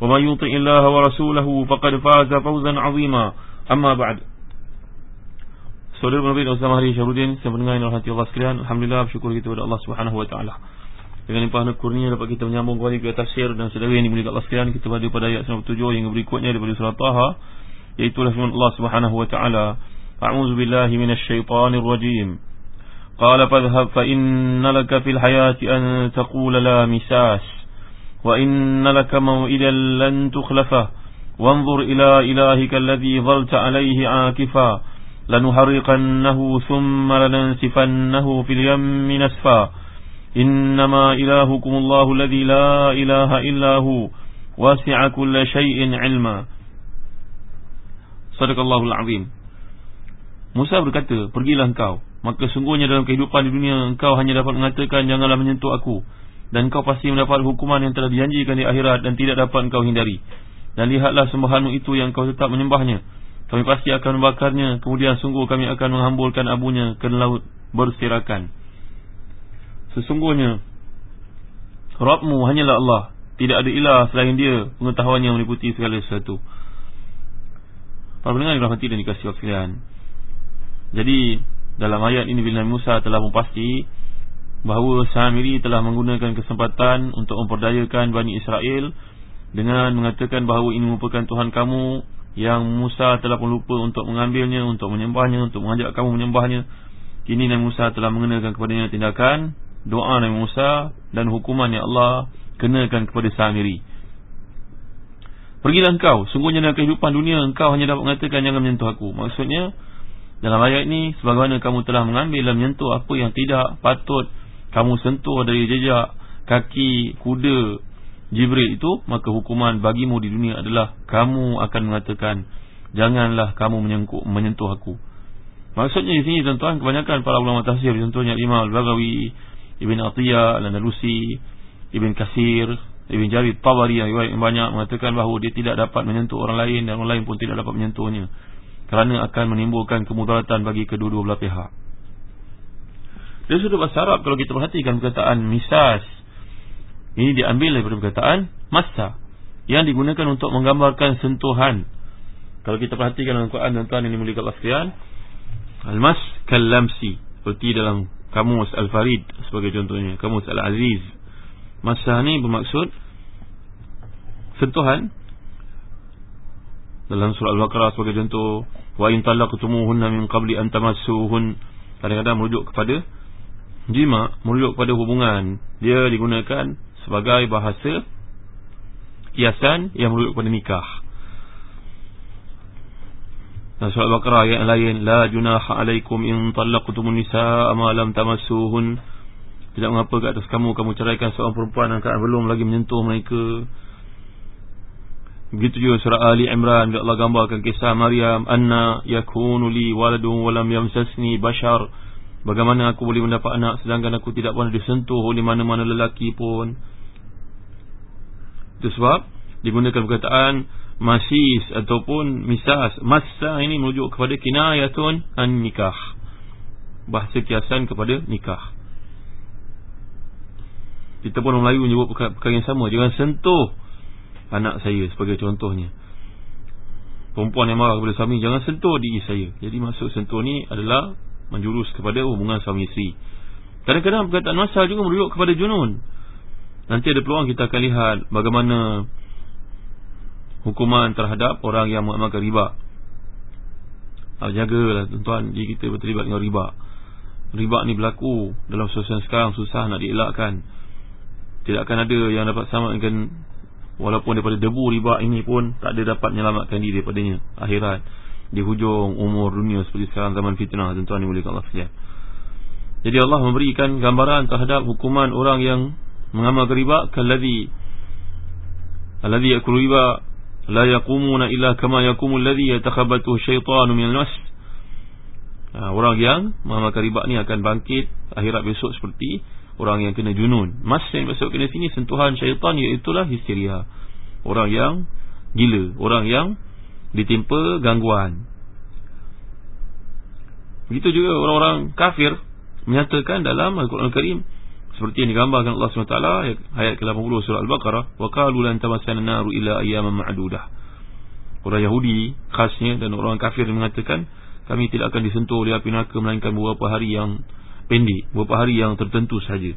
ومن يطع الله ورسوله فقد فاز فوزا عظيما أما بعد Saudara Nabi dan Ustaz Mahdi Syarudin Saya mendengar yang hati Allah sekalian Alhamdulillah bersyukur kita kepada Allah Subhanahu Wa Taala. Dengan limpahan kurnia dapat kita menyambung kembali ke tafsir dan saudara yang dimuliakan Allah sekalian Kita berada pada ayat 97 yang berikutnya daripada surah Taha Iaitulah firman Allah Subhanahu Wa Taala. A'udzu billahi minasy syaithanir rajim Qala fadhhab fa inna laka fil hayati an taqula la misas وإن لك موئدا لن تخلفه وانظر إلى إلهك الذي ظلت عليه عاكفا لنحرقنه ثم لننسفنه في اليم نسفا إنما إلهكم الله الذي لا إله إلا هو واسع كل شيء علما صدق الله العظيم Musa berkata, pergilah engkau Maka sungguhnya dalam kehidupan di dunia Engkau hanya dapat mengatakan, janganlah menyentuh aku dan kau pasti mendapat hukuman yang telah dijanjikan di akhirat dan tidak dapat kau hindari. Dan lihatlah sembahanmu itu yang kau tetap menyembahnya. Kami pasti akan membakarnya, kemudian sungguh kami akan menghambulkan abunya ke laut bersirakan. Sesungguhnya, Rabbmu hanyalah Allah. Tidak ada ilah selain dia, pengetahuannya meliputi segala sesuatu. Para pendengar dirahmati dan dikasih waktu Jadi, dalam ayat ini bila Musa telah mempasti bahawa Samiri telah menggunakan kesempatan untuk memperdayakan Bani Israel dengan mengatakan bahawa ini merupakan Tuhan kamu yang Musa telah pun lupa untuk mengambilnya, untuk menyembahnya, untuk mengajak kamu menyembahnya. Kini Nabi Musa telah mengenakan kepadanya tindakan doa Nabi Musa dan hukuman yang Allah kenakan kepada Samiri. Pergilah engkau, sungguhnya dalam kehidupan dunia engkau hanya dapat mengatakan jangan menyentuh aku. Maksudnya dalam ayat ini sebagaimana kamu telah mengambil dan menyentuh apa yang tidak patut kamu sentuh dari jejak kaki kuda Jibril itu maka hukuman bagimu di dunia adalah kamu akan mengatakan janganlah kamu menyengkuk, menyentuh aku. Maksudnya di sini tuan-tuan kebanyakan para ulama tafsir contohnya Imam Al-Baghawi Ibn Atiyah Al-Andalusi Ibn Kasir Ibn Jarid Tawari yang banyak mengatakan bahawa dia tidak dapat menyentuh orang lain dan orang lain pun tidak dapat menyentuhnya. Kerana akan menimbulkan kemudaratan bagi kedua-dua belah pihak dari sudut bahasa Arab kalau kita perhatikan perkataan misas ini diambil daripada perkataan masa yang digunakan untuk menggambarkan sentuhan. Kalau kita perhatikan dalam Quran tuan-tuan ini mulia Allah sekalian, al-mas kallamsi seperti dalam kamus al-Farid sebagai contohnya, kamus al-Aziz. Masa ini bermaksud sentuhan dalam surah Al-Baqarah sebagai contoh wa in talaqtumuhunna min qabli an tamassuhun kadang-kadang merujuk kepada jima merujuk pada hubungan. Dia digunakan sebagai bahasa kiasan yang merujuk pada nikah. Dan surah Al-Baqarah ayat lain la junaha alaikum in talaqtumun nisaa ma lam tamassuhun. Tidak mengapa ke atas kamu kamu ceraikan seorang perempuan yang belum lagi menyentuh mereka. Begitu juga surah Ali Imran Allah gambarkan kisah Maryam anna yakunu li waladun wa lam yamsasni bashar Bagaimana aku boleh mendapat anak sedangkan aku tidak pernah disentuh oleh mana-mana lelaki pun. Itu sebab digunakan perkataan masis ataupun misas. Masa ini merujuk kepada kinayatun an nikah. Bahasa kiasan kepada nikah. Kita pun orang Melayu menyebut perkara yang sama. Jangan sentuh anak saya sebagai contohnya. Perempuan yang marah kepada suami, jangan sentuh diri saya. Jadi maksud sentuh ni adalah menjurus kepada hubungan suami isteri. Kadang-kadang perkataan masal juga merujuk kepada junun. Nanti ada peluang kita akan lihat bagaimana hukuman terhadap orang yang mengamalkan riba. uh, Jagalah tuan-tuan Jadi kita berterlibat dengan riba Riba ni berlaku Dalam suasana sekarang Susah nak dielakkan Tidak akan ada yang dapat dengan Walaupun daripada debu riba ini pun Tak ada dapat menyelamatkan diri daripadanya Akhirat Di hujung umur dunia Seperti sekarang zaman fitnah Tuan-tuan ni boleh Allah sekalian. Jadi Allah memberikan gambaran terhadap hukuman orang yang Mengamal riba Kalladhi Alladhi yakul riba la yaqumuna illa kama yaqumu alladhi yatakhabatu syaitanu minal mas ha, orang yang mengamalkan riba ni akan bangkit akhirat besok seperti orang yang kena junun. Mas yang besok kena sini sentuhan syaitan iaitu lah histeria. Orang yang gila orang yang ditimpa gangguan. Begitu juga orang-orang kafir menyatakan dalam Al-Quran Al-Karim seperti yang digambarkan Allah SWT ayat ke-80 surah Al-Baqarah qalu lan tamassana naru illa ayyaman ma'dudah. Orang Yahudi khasnya dan orang kafir mengatakan kami tidak akan disentuh oleh api neraka melainkan beberapa hari yang pendek beberapa hari yang tertentu saja.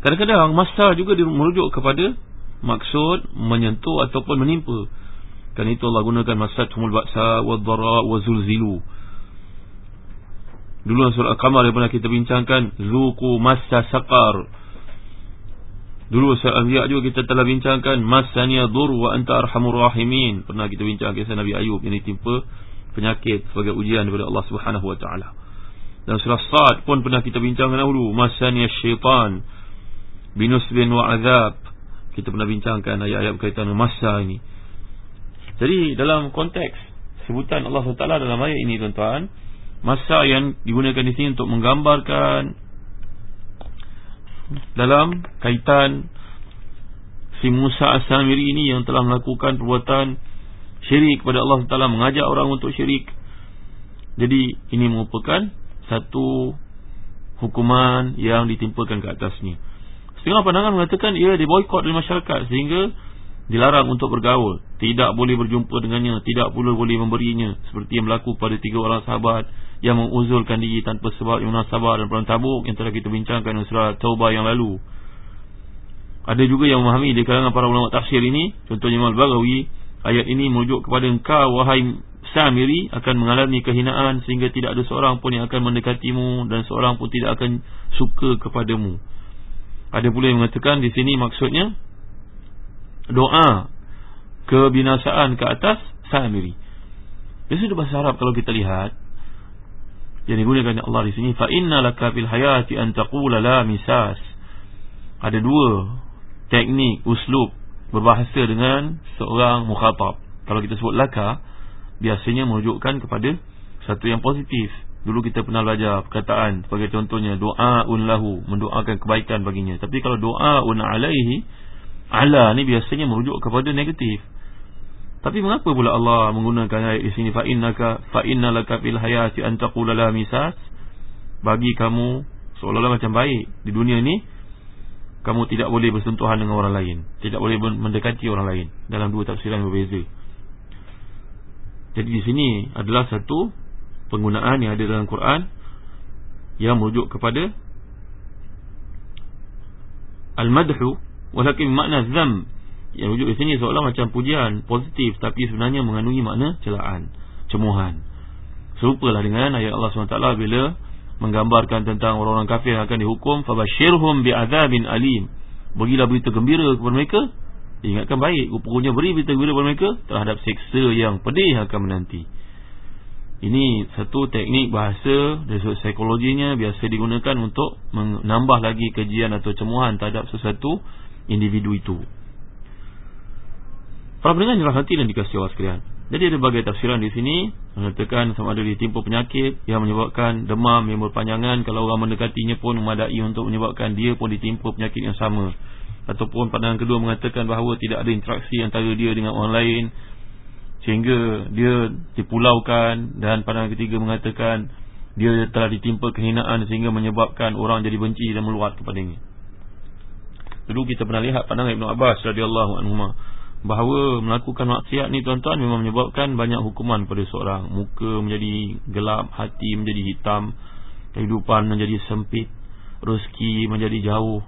Kadang-kadang masa juga merujuk kepada maksud menyentuh ataupun menimpa kan itu Allah gunakan masa tumul baksa wa dhara wa zulzilu. Dulu surah Al-Qamar yang pernah kita bincangkan Zuku masa saqar. Dulu surah Al-Anbiya juga kita telah bincangkan Masanya dur wa anta arhamur rahimin. Pernah kita bincang kisah Nabi Ayub Yang ditimpa penyakit sebagai ujian daripada Allah Subhanahu Wa Taala. Dan surah Sad pun pernah kita bincangkan dahulu Masanya syaitan Binusbin wa azab. Kita pernah bincangkan ayat-ayat berkaitan dengan masa ini Jadi dalam konteks Sebutan Allah SWT dalam ayat ini tuan-tuan masa yang digunakan di sini untuk menggambarkan dalam kaitan si Musa As-Samiri ini yang telah melakukan perbuatan syirik kepada Allah Taala mengajak orang untuk syirik. Jadi ini merupakan satu hukuman yang ditimpakan ke atasnya. Setengah pandangan mengatakan ia diboikot oleh masyarakat sehingga dilarang untuk bergaul, tidak boleh berjumpa dengannya, tidak pula boleh memberinya seperti yang berlaku pada tiga orang sahabat yang menguzurkan diri tanpa sebab yang sabar dan perang tabuk yang telah kita bincangkan dalam surah Taubah yang lalu. Ada juga yang memahami di kalangan para ulama tafsir ini, contohnya Imam Al-Baghawi, ayat ini merujuk kepada engkau wahai Samiri akan mengalami kehinaan sehingga tidak ada seorang pun yang akan mendekatimu dan seorang pun tidak akan suka kepadamu. Ada pula yang mengatakan di sini maksudnya doa kebinasaan ke atas Samiri. Biasa bahasa Arab kalau kita lihat yang digunakan Allah di sini fa innalaka fil hayati an taqula la misas. Ada dua teknik uslub berbahasa dengan seorang mukhatab. Kalau kita sebut laka biasanya menunjukkan kepada satu yang positif. Dulu kita pernah belajar perkataan sebagai contohnya doaun lahu mendoakan kebaikan baginya. Tapi kalau doaun alaihi ala ni biasanya merujuk kepada negatif. Tapi mengapa pula Allah menggunakan ayat di sini? Fa innaka fa innalaka fil hayati an taqula la misas? Bagi kamu seolah-olah macam baik. Di dunia ini kamu tidak boleh bersentuhan dengan orang lain. Tidak boleh mendekati orang lain. Dalam dua tafsiran berbeza. Jadi di sini adalah satu penggunaan yang ada dalam Quran yang merujuk kepada al-madhu walakin makna dzam yang wujud di sini seolah macam pujian positif tapi sebenarnya mengandungi makna celaan, cemuhan. Serupalah dengan ayat Allah SWT bila menggambarkan tentang orang-orang kafir yang akan dihukum fabashirhum bi'adzabin alim. Berilah berita gembira kepada mereka. Ingatkan baik, rupanya beri berita gembira kepada mereka terhadap seksa yang pedih akan menanti. Ini satu teknik bahasa dari psikologinya biasa digunakan untuk menambah lagi kajian atau cemuhan terhadap sesuatu individu itu. Para pendengar dirahmati dan dikasihi Allah sekalian. Jadi ada berbagai tafsiran di sini mengatakan sama ada ditimpa penyakit yang menyebabkan demam yang berpanjangan kalau orang mendekatinya pun memadai untuk menyebabkan dia pun ditimpa penyakit yang sama. Ataupun pandangan kedua mengatakan bahawa tidak ada interaksi antara dia dengan orang lain sehingga dia dipulaukan dan pandangan ketiga mengatakan dia telah ditimpa kehinaan sehingga menyebabkan orang jadi benci dan meluat kepadanya. Dulu kita pernah lihat pandangan Ibn Abbas radhiyallahu anhu bahawa melakukan maksiat ni tuan-tuan memang menyebabkan banyak hukuman pada seorang. Muka menjadi gelap hati menjadi hitam kehidupan menjadi sempit rezeki menjadi jauh.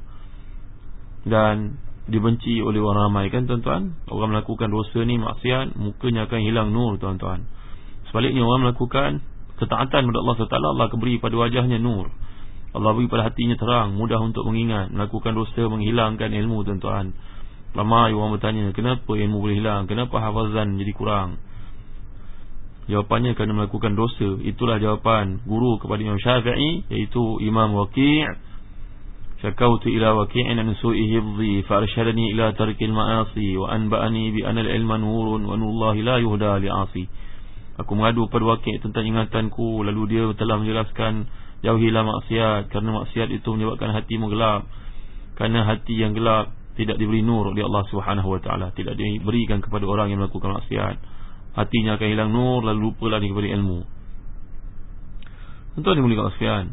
Dan dibenci oleh orang ramai. Kan tuan-tuan? Orang melakukan dosa ni maksiat mukanya akan hilang nur tuan-tuan. Sebaliknya orang melakukan ketaatan kepada Allah SWT Allah akan beri pada wajahnya nur Allah beri pada hatinya terang Mudah untuk mengingat Melakukan dosa menghilangkan ilmu tuan-tuan. Ramai orang bertanya Kenapa ilmu boleh hilang? Kenapa hafazan jadi kurang? Jawapannya kerana melakukan dosa. Itulah jawapan guru kepada Imam Syafi'i Iaitu Imam Waqi' Syakautu ila waqi'in an su'i hifzi Fa'arshadani ila tarikil ma'asi Wa anba'ani bi anal ilman nurun Wa nullahi la yuhda li'asi. Aku mengadu pada Waqi' tentang ingatanku Lalu dia telah menjelaskan Jauhilah maksiat Kerana maksiat itu menyebabkan hatimu gelap. Kerana hati yang gelap Tidak diberi nur oleh Allah SWT Tidak diberikan kepada orang yang melakukan maksiat. Hatinya akan hilang nur Lalu lupa lagi kepada ilmu. Tentu ada mulia sekalian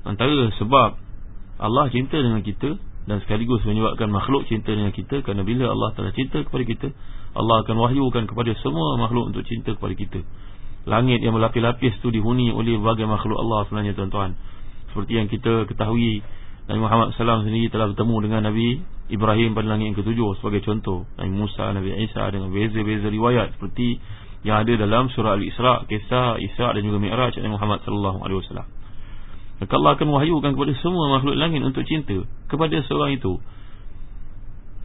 Antara sebab Allah cinta dengan kita Dan sekaligus menyebabkan makhluk cinta dengan kita Kerana bila Allah telah cinta kepada kita Allah akan wahyukan kepada semua makhluk Untuk cinta kepada kita Langit yang berlapis-lapis tu dihuni oleh berbagai makhluk Allah sebenarnya tuan-tuan. Seperti yang kita ketahui Nabi Muhammad SAW sendiri telah bertemu dengan Nabi Ibrahim pada langit yang ketujuh sebagai contoh. Nabi Musa, Nabi Isa dengan beza-beza riwayat Seperti yang ada dalam surah Al-Isra' Kisah Isra' dan juga Mi'raj Nabi Muhammad SAW Maka Allah akan wahyukan kepada semua makhluk langit untuk cinta kepada seorang itu.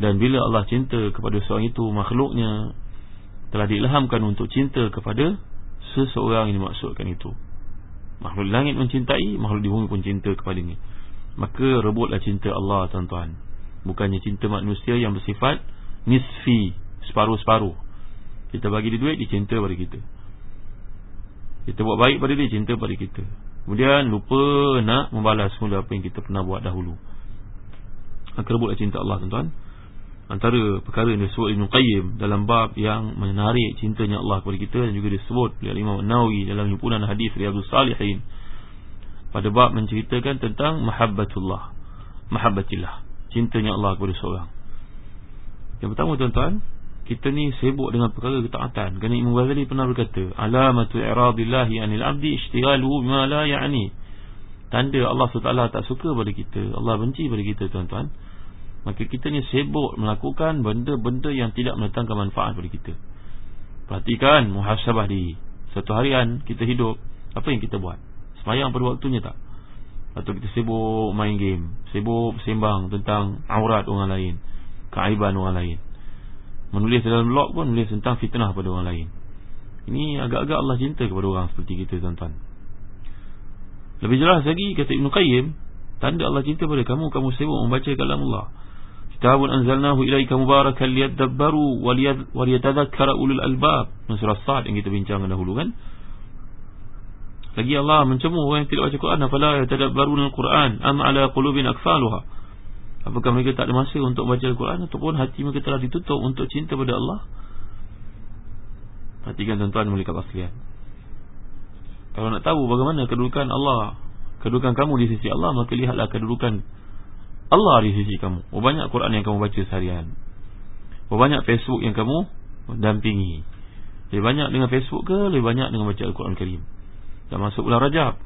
Dan bila Allah cinta kepada seorang itu Makhluknya telah diilhamkan untuk cinta kepada seseorang yang dimaksudkan itu. Makhluk langit mencintai Makhluk di bumi pun cinta kepadanya. Maka rebutlah cinta Allah tuan-tuan. Bukannya cinta manusia yang bersifat Nisfi Separuh-separuh. Kita bagi dia duit Dia cinta pada kita. Kita buat baik pada dia Cinta pada kita. Kemudian lupa nak membalas semula apa yang kita pernah buat dahulu. Maka rebutlah cinta Allah tuan-tuan antara perkara yang disebut Ibn Qayyim dalam bab yang menarik cintanya Allah kepada kita dan juga disebut oleh Imam Nawawi dalam himpunan hadis Riyadhus Salihin pada bab menceritakan tentang mahabbatullah mahabbatillah cintanya Allah kepada seorang. Yang pertama tuan-tuan kita ni sibuk dengan perkara ketaatan. Kerana Imam Ghazali pernah berkata alamatu i'radillahi anil abdi ishtighaluhu bima la ya'ni. Tanda Allah SWT tak suka pada kita Allah benci pada kita tuan-tuan Maka kita ni sibuk melakukan benda-benda yang tidak mendatangkan manfaat kepada kita. Perhatikan muhasabah diri. Satu harian kita hidup Apa yang kita buat? Semayang pada waktunya tak? Atau kita sibuk main game Sibuk sembang tentang aurat orang lain Keaiban orang lain. Menulis dalam blog pun Menulis tentang fitnah pada orang lain. Ini agak-agak Allah cinta kepada orang seperti kita tuan-tuan. Lebih jelas lagi kata Ibn Qayyim Tanda Allah cinta pada kamu Kamu sibuk membaca kalam Allah Kitabun anzalnahu ilaika mubarakan liyadabbaru waliyatadhakkara ulul albab. Surah Sad yang kita bincangkan dahulu kan. Lagi Allah mencemooh orang yang tidak baca Quran afala yatadabbaruna al-Quran am ala qulubin akfaluha. Apakah mereka tak ada masa untuk baca Al-Quran ataupun hati mereka telah ditutup untuk cinta pada Allah? Perhatikan tuan-tuan mulia sekalian. Kalau nak tahu bagaimana kedudukan Allah, kedudukan kamu di sisi Allah, maka lihatlah kedudukan Allah di sisi kamu. Berapa banyak Quran yang kamu baca seharian. Berapa banyak Facebook yang kamu Dampingi. Lebih banyak dengan Facebook ke Lebih banyak dengan baca Al-Quran Karim? Dah masuk bulan Rajab.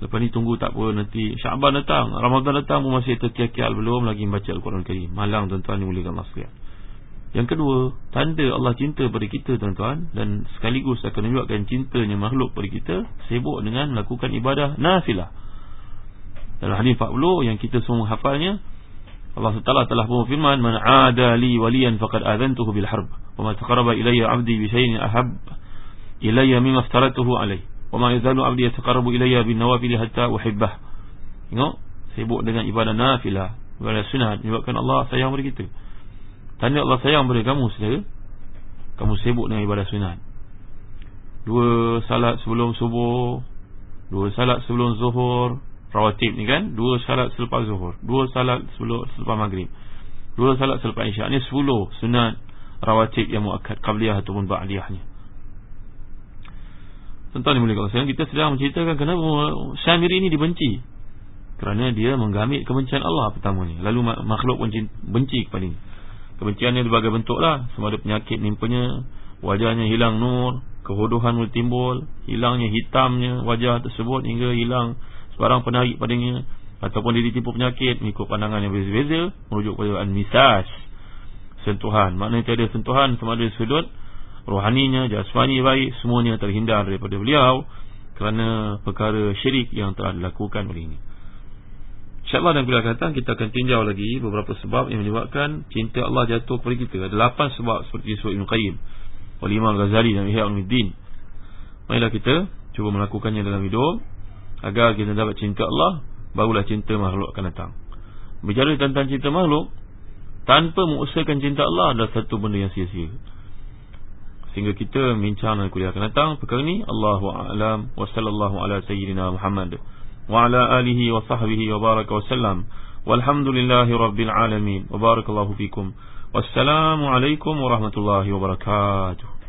Lepas ni tunggu tak apa nanti Syaban datang Ramadan datang masih terkial-kial Belum lagi baca Al-Quran Karim. Malang tuan-tuan dimulikan Allah sekalian. Yang kedua, tanda Allah cinta pada kita tuan-tuan Dan sekaligus akan menunjukkan cintanya makhluk pada kita Sibuk dengan melakukan ibadah nafilah dalam hadis 40 yang kita semua hafalnya Allah Taala telah berfirman man ada li waliyan faqad adantuhu bil harb wa ma taqarraba ilayya 'abdi bi shay'in ahab ilayya mimma aftaratuhu alayhi wa ma yazalu 'abdi yataqarrabu ilayya bin nawafil hatta uhibbah tengok sibuk dengan ibadah nafilah ibadah sunat menyebabkan Allah sayang kepada kita. Tanda Allah sayang kepada kamu saudara. Kamu sibuk dengan ibadah sunat. Dua salat sebelum subuh dua salat sebelum zuhur rawatib ni kan dua salat selepas zuhur dua salat selepas maghrib dua salat selepas isyak. Ni sepuluh sunat rawatib yang muakkad qabliyah ataupun ba'diyahnya. Tuan-tuan yang mulia kawasan Kita sedang menceritakan kenapa Syamiri ini dibenci. Kerana dia menggamit kebencian Allah pertamanya. Lalu makhluk pun benci kepada ini. Kebenciannya berbagai bentuk lah Sama ada penyakit nimpanya Wajahnya hilang nur Kehodohan mulai timbul Hilangnya hitamnya wajah tersebut Hingga hilang sebarang penarik padanya ataupun dia ditipu penyakit mengikut pandangan yang berbeza merujuk kepada al-misas sentuhan maknanya tiada sentuhan sama ada sudut rohaninya, jasmani baik, semuanya terhindar daripada beliau kerana perkara syirik yang telah dilakukan oleh ini. InsyaAllah dan kuliah kata kita akan tinjau lagi beberapa sebab yang menyebabkan cinta Allah jatuh kepada kita. Ada lapan sebab seperti disebut Ibn Qayyim oleh Imam Ghazali dan Ihya Al-Middin. Marilah kita cuba melakukannya dalam hidup agar kita dapat cinta Allah, barulah cinta makhluk akan datang. Bicara tentang cinta makhluk, tanpa mengusahakan cinta Allah adalah satu benda yang sia-sia. Sehingga kita bincang dan kuliah akan datang perkara ini Allahu a'lam. Wa sallallahu ala sayyidina Muhammad. Wa ala alihi wa sahbihi wa baraka wa sallam. Walhamdulillahi rabbil alamin. Wa barakallahu fikum. Wassalamu alaikum warahmatullahi wabarakatuh